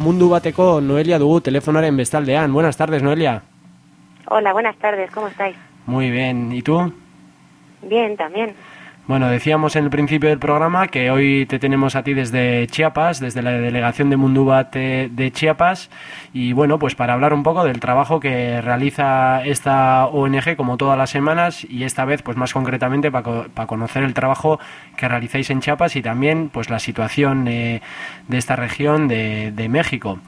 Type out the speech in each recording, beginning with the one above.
Mundu bateko Noelia dugu telefonaren bestaldean. Buenas tardes, Noelia. Hola, buenas tardes, ¿cómo estáis? Muy bien, ¿y tú? Bien, también. Bueno, decíamos en el principio del programa que hoy te tenemos a ti desde Chiapas, desde la delegación de Mundubat de Chiapas, y bueno, pues para hablar un poco del trabajo que realiza esta ONG como todas las semanas y esta vez pues más concretamente para, conocer el trabajo que realizáis en Chiapas y también pues la situación eh, de esta región de, de México.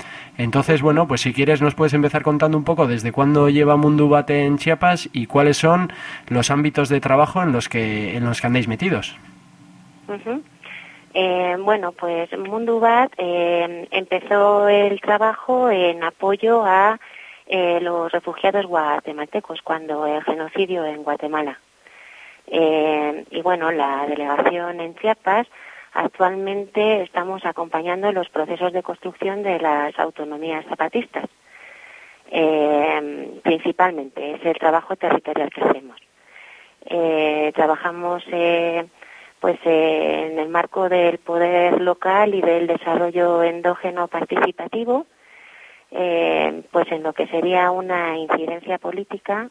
Entonces, bueno, pues si quieres nos puedes empezar contando un poco desde cuándo lleva Mundubate en Chiapas y cuáles son los ámbitos de trabajo en los que, en los que andáis metidos. Eh, bueno, pues Mundubat eh, empezó el trabajo en apoyo a eh, los refugiados guatemaltecos cuando el genocidio en Guatemala. y bueno, la delegación en Chiapas Actualmente estamos acompañando los procesos de construcción de las autonomías zapatistas. Eh, principalmente es el trabajo territorial que hacemos. Eh, trabajamos eh, pues en el marco del poder local y del desarrollo endógeno participativo, pues en lo que sería una incidencia política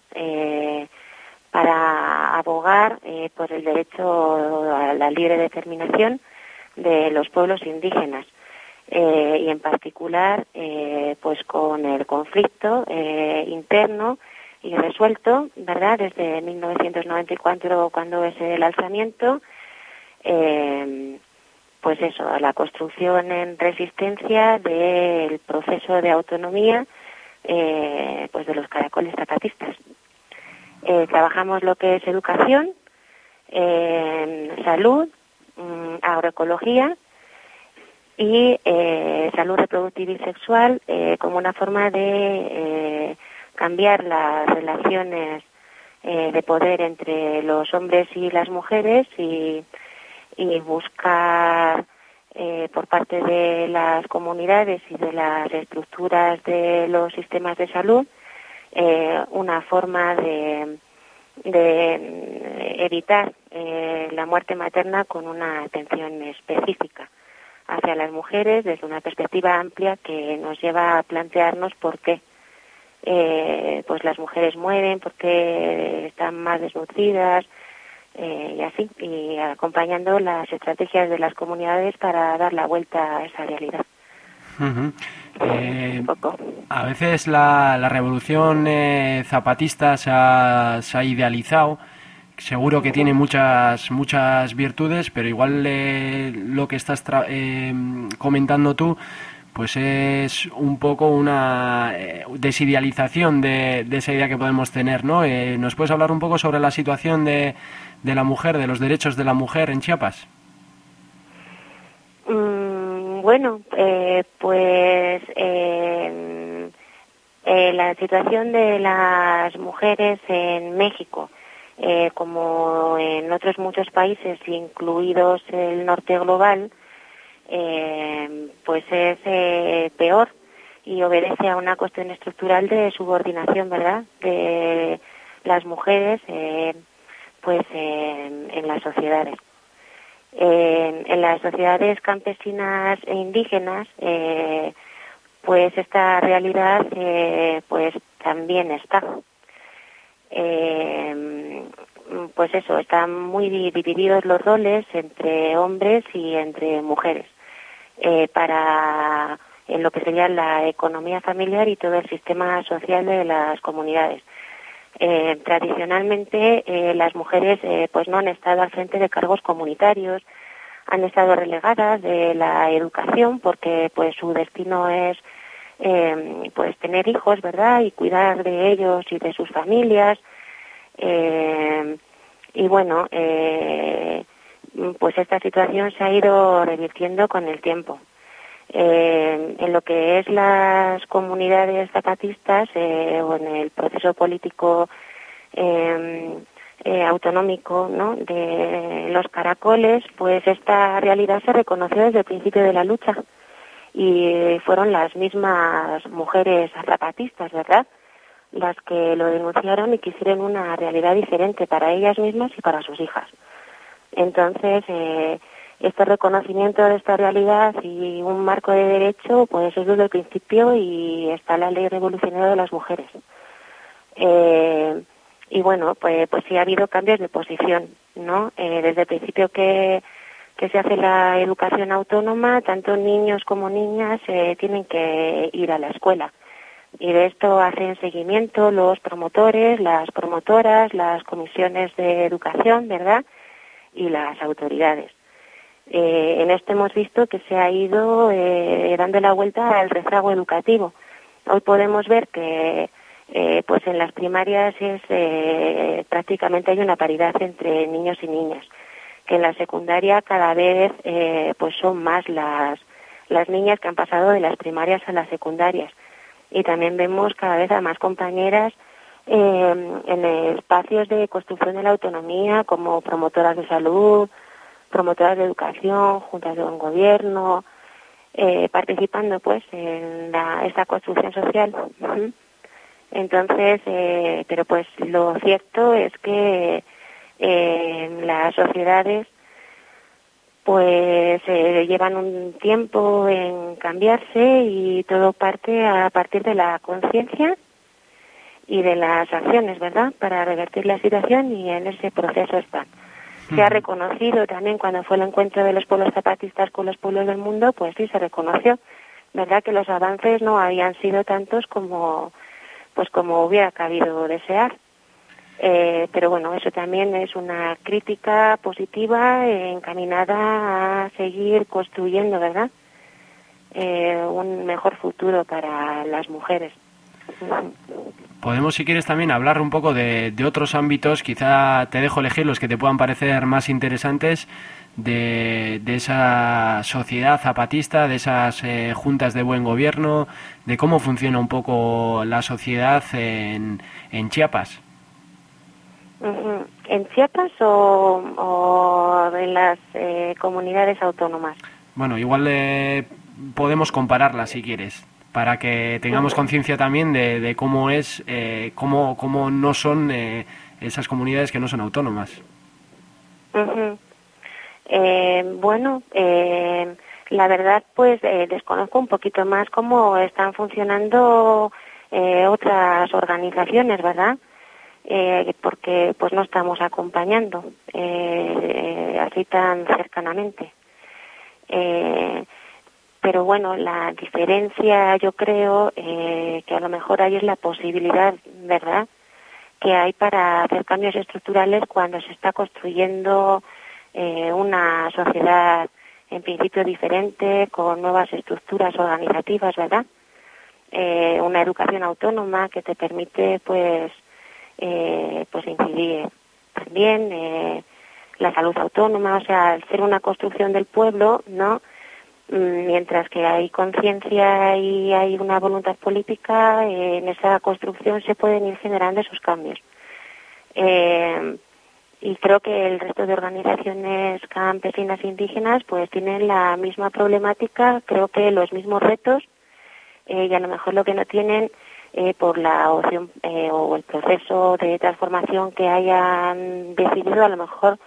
para abogar por el derecho a la libre determinación de los pueblos indígenas eh, y en particular eh, pues con el conflicto eh, interno y resuelto, ¿verdad? Desde 1994 cuando es el alzamiento, pues eso, la construcción en resistencia del proceso de autonomía pues de los caracoles zapatistas. trabajamos lo que es educación, salud, Mm, agroecología y eh, salud reproductiva y sexual eh, como una forma de eh, cambiar las relaciones de poder entre los hombres y las mujeres y, y buscar por parte de las comunidades y de las estructuras de los sistemas de salud una forma de de mm, evitar eh, la muerte materna con una atención específica hacia las mujeres desde una perspectiva amplia que nos lleva a plantearnos por qué eh, pues las mujeres mueren, por qué están más desnutridas eh, y así, y acompañando las estrategias de las comunidades para dar la vuelta a esa realidad. Eh, a veces la, la revolución eh, zapatista se ha, idealizado. Seguro que tiene muchas muchas virtudes, pero igual eh, lo que estás comentando tú, pues es un poco una desidealización de, de, esa idea que podemos tener, ¿no? ¿Nos puedes hablar un poco sobre la situación de, de la mujer, de los derechos de la mujer en Chiapas? Bueno, eh, pues eh, la situación de las mujeres en México, eh, como en otros muchos países, incluidos el norte global, em, pues es peor y obedece a una cuestión estructural de subordinación, ¿verdad?, de las mujeres, pues en las sociedades en las sociedades campesinas e indígenas, eh, pues esta realidad eh, pues también está. Eh, pues eso, están muy divididos los roles entre hombres y entre mujeres para en lo que sería la economía familiar y todo el sistema social de las comunidades. Eh, tradicionalmente eh, las mujeres eh, pues no han estado al frente de cargos comunitarios, han estado relegadas de la educación porque pues su destino es pues tener hijos, ¿verdad? Y cuidar de ellos y de sus familias. Y bueno, pues esta situación se ha ido revirtiendo con el tiempo. Eh, en lo que es las comunidades zapatistas eh, o en el proceso político em, eh, autonómico ¿no? de los caracoles, pues esta realidad se reconoció desde el principio de la lucha y fueron las mismas mujeres zapatistas, ¿verdad?, las que lo denunciaron y quisieron una realidad diferente para ellas mismas y para sus hijas. Entonces, este reconocimiento de esta realidad y un marco de derecho, pues es desde el principio y está la ley revolucionaria de las mujeres. Eh, y bueno, pues, pues sí ha habido cambios de posición, ¿no? Eh, desde el principio que, que se hace la educación autónoma, tanto niños como niñas eh, tienen que ir a la escuela. Y de esto hacen seguimiento los promotores, las promotoras, las comisiones de educación, ¿verdad? Y las autoridades. Eh, en esto hemos visto que se ha ido eh, dando la vuelta al rezago educativo. Hoy podemos ver que eh, pues en las primarias es eh, prácticamente hay una paridad entre niños y niñas que en la secundaria cada vez eh, pues son más las las niñas que han pasado de las primarias a las secundarias y también vemos cada vez a más compañeras en espacios de construcción de la autonomía como promotoras de salud promotoras de educación, juntas de buen gobierno, eh, participando pues en la, esta construcción social. Entonces, eh, pero pues lo cierto es que eh, las sociedades pues eh, llevan un tiempo en cambiarse y todo parte a partir de la conciencia y de las acciones, ¿verdad? Para revertir la situación y en ese proceso están se ha reconocido también cuando fue el encuentro de los pueblos zapatistas con los pueblos del mundo, pues sí se reconoció, verdad que los avances no habían sido tantos como pues como hubiera cabido desear. Eh, pero bueno, eso también es una crítica positiva encaminada a seguir construyendo, ¿verdad? Eh, un mejor futuro para las mujeres. Podemos, si quieres, también hablar un poco de, otros ámbitos. Quizá te dejo elegir los que te puedan parecer más interesantes de, esa sociedad zapatista, de esas eh, juntas de buen gobierno, de cómo funciona un poco la sociedad en, Chiapas. ¿En Chiapas o, en las eh, comunidades autónomas? Bueno, igual eh, podemos compararlas si quieres para que tengamos conciencia también de, cómo es, eh, cómo, cómo no son eh, esas comunidades que no son autónomas. eh, bueno, eh, la verdad, pues eh, desconozco un poquito más cómo están funcionando otras organizaciones, ¿verdad? Porque pues no estamos acompañando así tan cercanamente. Eh, pero bueno, la diferencia yo creo eh, que a lo mejor ahí es la posibilidad, ¿verdad?, que hay para hacer cambios estructurales cuando se está construyendo eh, una sociedad en principio diferente, con nuevas estructuras organizativas, ¿verdad? Eh, una educación autónoma que te permite, pues, eh, pues incidir también eh, la salud autónoma, o sea, al ser una construcción del pueblo, ¿no? Mm, mientras que hay conciencia y hay una voluntad política, eh, en esa construcción se pueden ir generando esos cambios. Eh, y creo que el resto de organizaciones campesinas e indígenas pues tienen la misma problemática, creo que los mismos retos eh, y a lo mejor lo que no tienen por la opción o el proceso de transformación que hayan decidido a lo mejor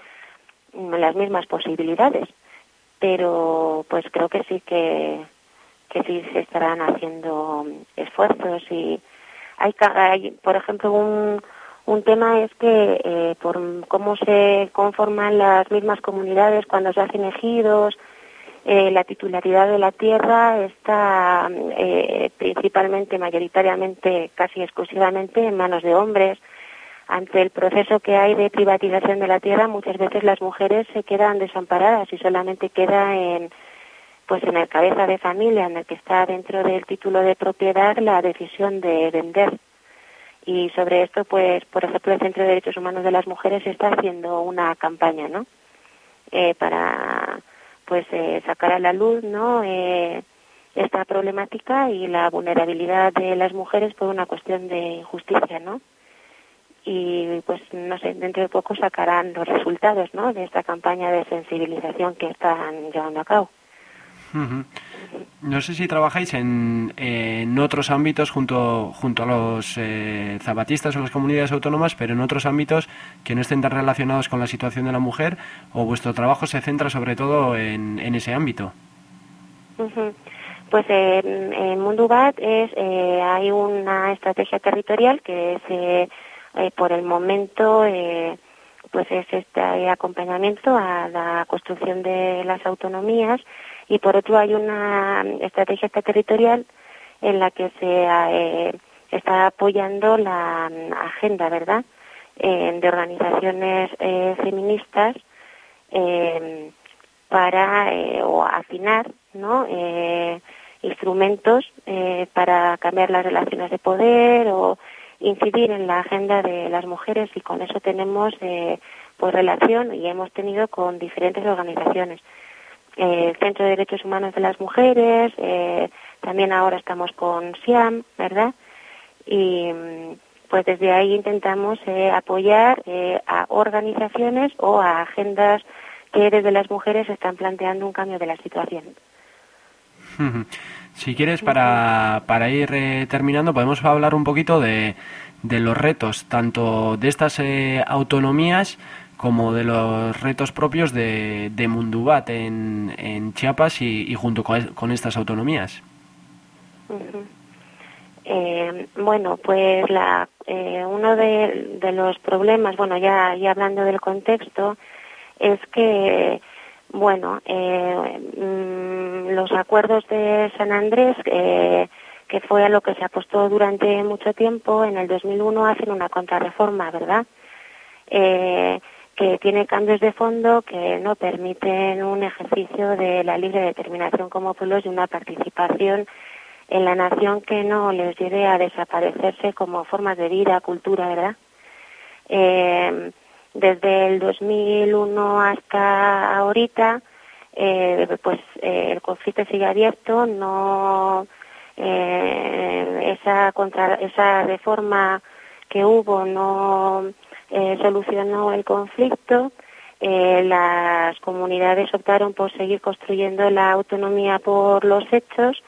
mm, las mismas posibilidades. Pero pues creo que sí que, que sí se estarán haciendo esfuerzos y hay, hay por ejemplo un, un tema es que eh, por cómo se conforman las mismas comunidades cuando se hacen ejidos eh, la titularidad de la tierra está eh, principalmente, mayoritariamente, casi exclusivamente en manos de hombres ante el proceso que hay de privatización de la tierra, muchas veces las mujeres se quedan desamparadas y solamente queda en pues en el cabeza de familia, en el que está dentro del título de propiedad la decisión de vender. Y sobre esto, pues, por ejemplo, el Centro de Derechos Humanos de las Mujeres está haciendo una campaña, ¿no? Eh, para, pues, eh, sacar a la luz, ¿no? Eh, esta problemática y la vulnerabilidad de las mujeres por una cuestión de injusticia, ¿no? y pues no sé, dentro de poco sacarán los resultados ¿no? de esta campaña de sensibilización que están llevando a cabo. No sé si trabajáis en, otros ámbitos junto, junto a los eh, zapatistas o las comunidades autónomas, pero en otros ámbitos que no estén tan relacionados con la situación de la mujer, o vuestro trabajo se centra sobre todo en, ese ámbito. Pues en, Mundubat es, eh, hay una estrategia territorial que es, eh, por el momento, pues es este acompañamiento a la construcción de las autonomías y por otro hay una estrategia territorial en la que se eh, está apoyando la mm, agenda, ¿verdad?, de organizaciones eh, feministas em, para eh, o afinar, ¿no?, instrumentos para cambiar las relaciones de poder o incidir en la agenda de las mujeres y con eso tenemos pues relación y hemos tenido con diferentes organizaciones el eh, Centro de Derechos Humanos de las Mujeres, eh, también ahora estamos con SIAM, ¿verdad? Y mm, pues desde ahí intentamos eh, apoyar a organizaciones o a agendas que desde las mujeres están planteando un cambio de la situación. Si quieres, para, para ir terminando, podemos hablar un poquito de, de los retos, tanto de estas autonomías como de los retos propios de, de Mundubat en, en Chiapas y, junto con, estas autonomías. Eh, bueno, pues la, eh, uno de, de, los problemas, bueno, ya, ya hablando del contexto, es que, bueno, eh, mm, los acuerdos de San Andrés, que fue a lo que se apostó durante mucho tiempo, en el 2001 hacen una contrarreforma, ¿verdad? Eh, que tiene cambios de fondo que no permiten un ejercicio de la libre determinación como pueblos y una participación en la nación que no les lleve a desaparecerse como formas de vida, cultura, ¿verdad? Eh, desde el 2001 hasta ahorita, eh, pues eh, el conflicto sigue abierto, no esa contra esa reforma que hubo no eh, solucionó el conflicto. Eh, las comunidades optaron por seguir construyendo la autonomía por los hechos.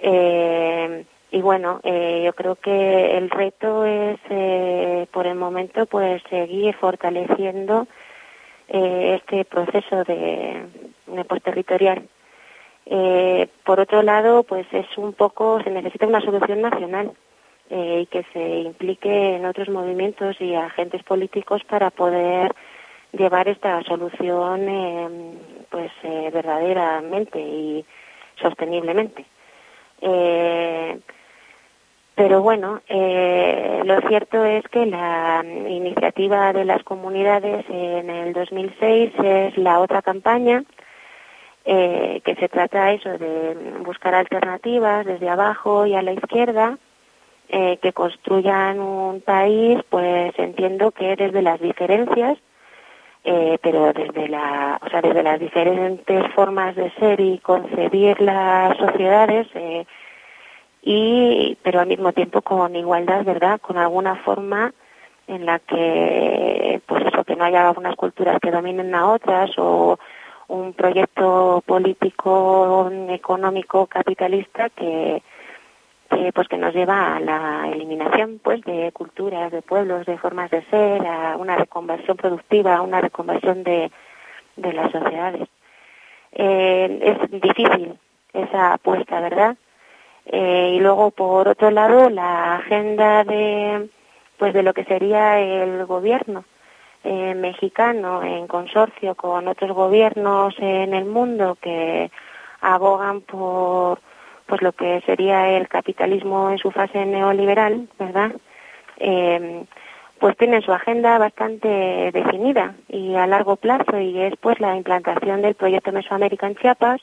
Eh, y bueno, yo creo que el reto es, por el momento, pues seguir fortaleciendo este proceso de, de posterritorial. por otro lado, pues es un poco, se necesita una solución nacional eh, y que se implique en otros movimientos y agentes políticos para poder llevar esta solución eh, pues eh, verdaderamente y sosteniblemente. Eh, pero bueno, eh, lo cierto es que la iniciativa de las comunidades en el 2006 es la otra campaña eh, que se trata eso de buscar alternativas desde abajo y a la izquierda eh, que construyan un país, pues entiendo que desde las diferencias, eh, pero desde la, o sea, desde las diferentes formas de ser y concebir las sociedades, eh, y, pero al mismo tiempo con igualdad, ¿verdad? Con alguna forma en la que, pues eso, que no haya unas culturas que dominen a otras o un proyecto político, económico, capitalista que, eh, pues que nos lleva a la eliminación pues de culturas, de pueblos, de formas de ser, a una reconversión productiva, a una reconversión de, de las sociedades. Eh, es difícil esa apuesta, ¿verdad? Eh, y luego, por otro lado, la agenda de, pues de lo que sería el gobierno eh, mexicano en consorcio con otros gobiernos en el mundo que abogan por pues lo que sería el capitalismo en su fase neoliberal, ¿verdad? Eh, pues tiene su agenda bastante definida y a largo plazo y es pues la implantación del proyecto Mesoamérica en Chiapas,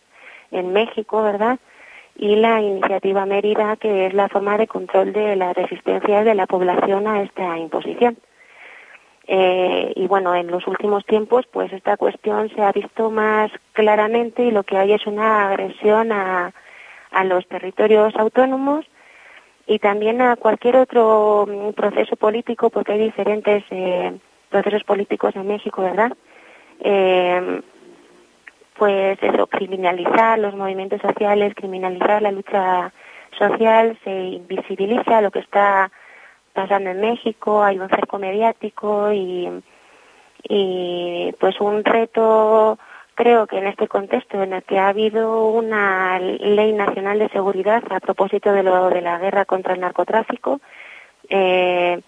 en México, ¿verdad? Y la iniciativa Mérida, que es la forma de control de las resistencias de la población a esta imposición. Eh, y bueno, en los últimos tiempos, pues esta cuestión se ha visto más claramente y lo que hay es una agresión a, a los territorios autónomos y también a cualquier otro mm, proceso político, porque hay diferentes eh, procesos políticos en México, ¿verdad? Eh, pues eso, criminalizar los movimientos sociales, criminalizar la lucha social, se invisibiliza lo que está pasando en México, hay un cerco mediático y, y pues un reto creo que en este contexto en el que ha habido una ley nacional de seguridad a propósito de lo de la guerra contra el narcotráfico eh,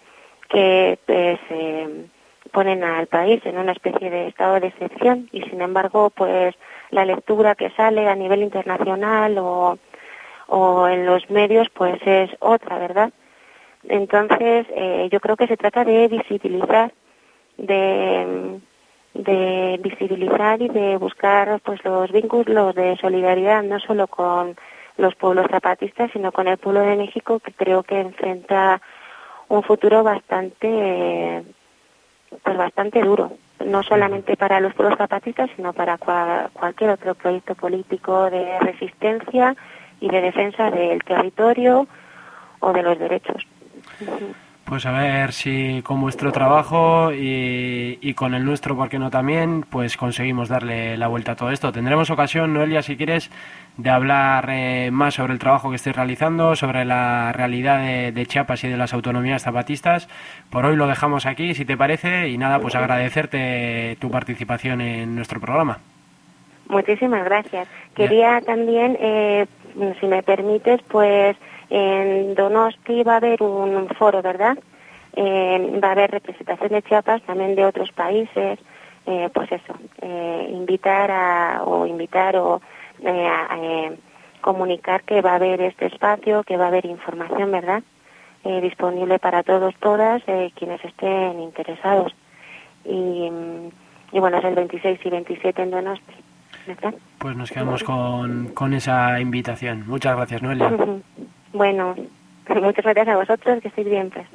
que pues eh, ponen al país en una especie de estado de excepción y sin embargo pues la lectura que sale a nivel internacional o, o en los medios pues es otra verdad entonces eh, yo creo que se trata de visibilizar de de visibilizar y de buscar pues los vínculos de solidaridad no solo con los pueblos zapatistas sino con el pueblo de México que creo que enfrenta un futuro bastante pues bastante duro. No solamente para los pueblos zapatistas sino para cualquier otro proyecto político de resistencia y de defensa del territorio o de los derechos pues a ver si con vuestro trabajo y, con el nuestro, ¿por qué no también? Pues conseguimos darle la vuelta a todo esto. Tendremos ocasión, Noelia, si quieres, de hablar eh, más sobre el trabajo que estés realizando, sobre la realidad de, Chiapas y de las autonomías zapatistas. Por hoy lo dejamos aquí, si te parece, y nada, pues agradecerte tu participación en nuestro programa. Muchísimas gracias. Quería también, eh, si me permites, pues en Donosti va a haber un foro, ¿verdad? Eh, va a haber representación de Chiapas, también de otros países. Eh, pues eso, eh, invitar a, o invitar o a, comunicar que va a haber este espacio, que va a haber información, ¿verdad? disponible para todos, todas, quienes estén interesados. Y, y bueno, es el 26 y 27 en Donosti. Pues nos quedamos con, con esa invitación. Muchas gracias, Noelia. Bueno, muchas gracias a vosotros, que estéis bien, pues.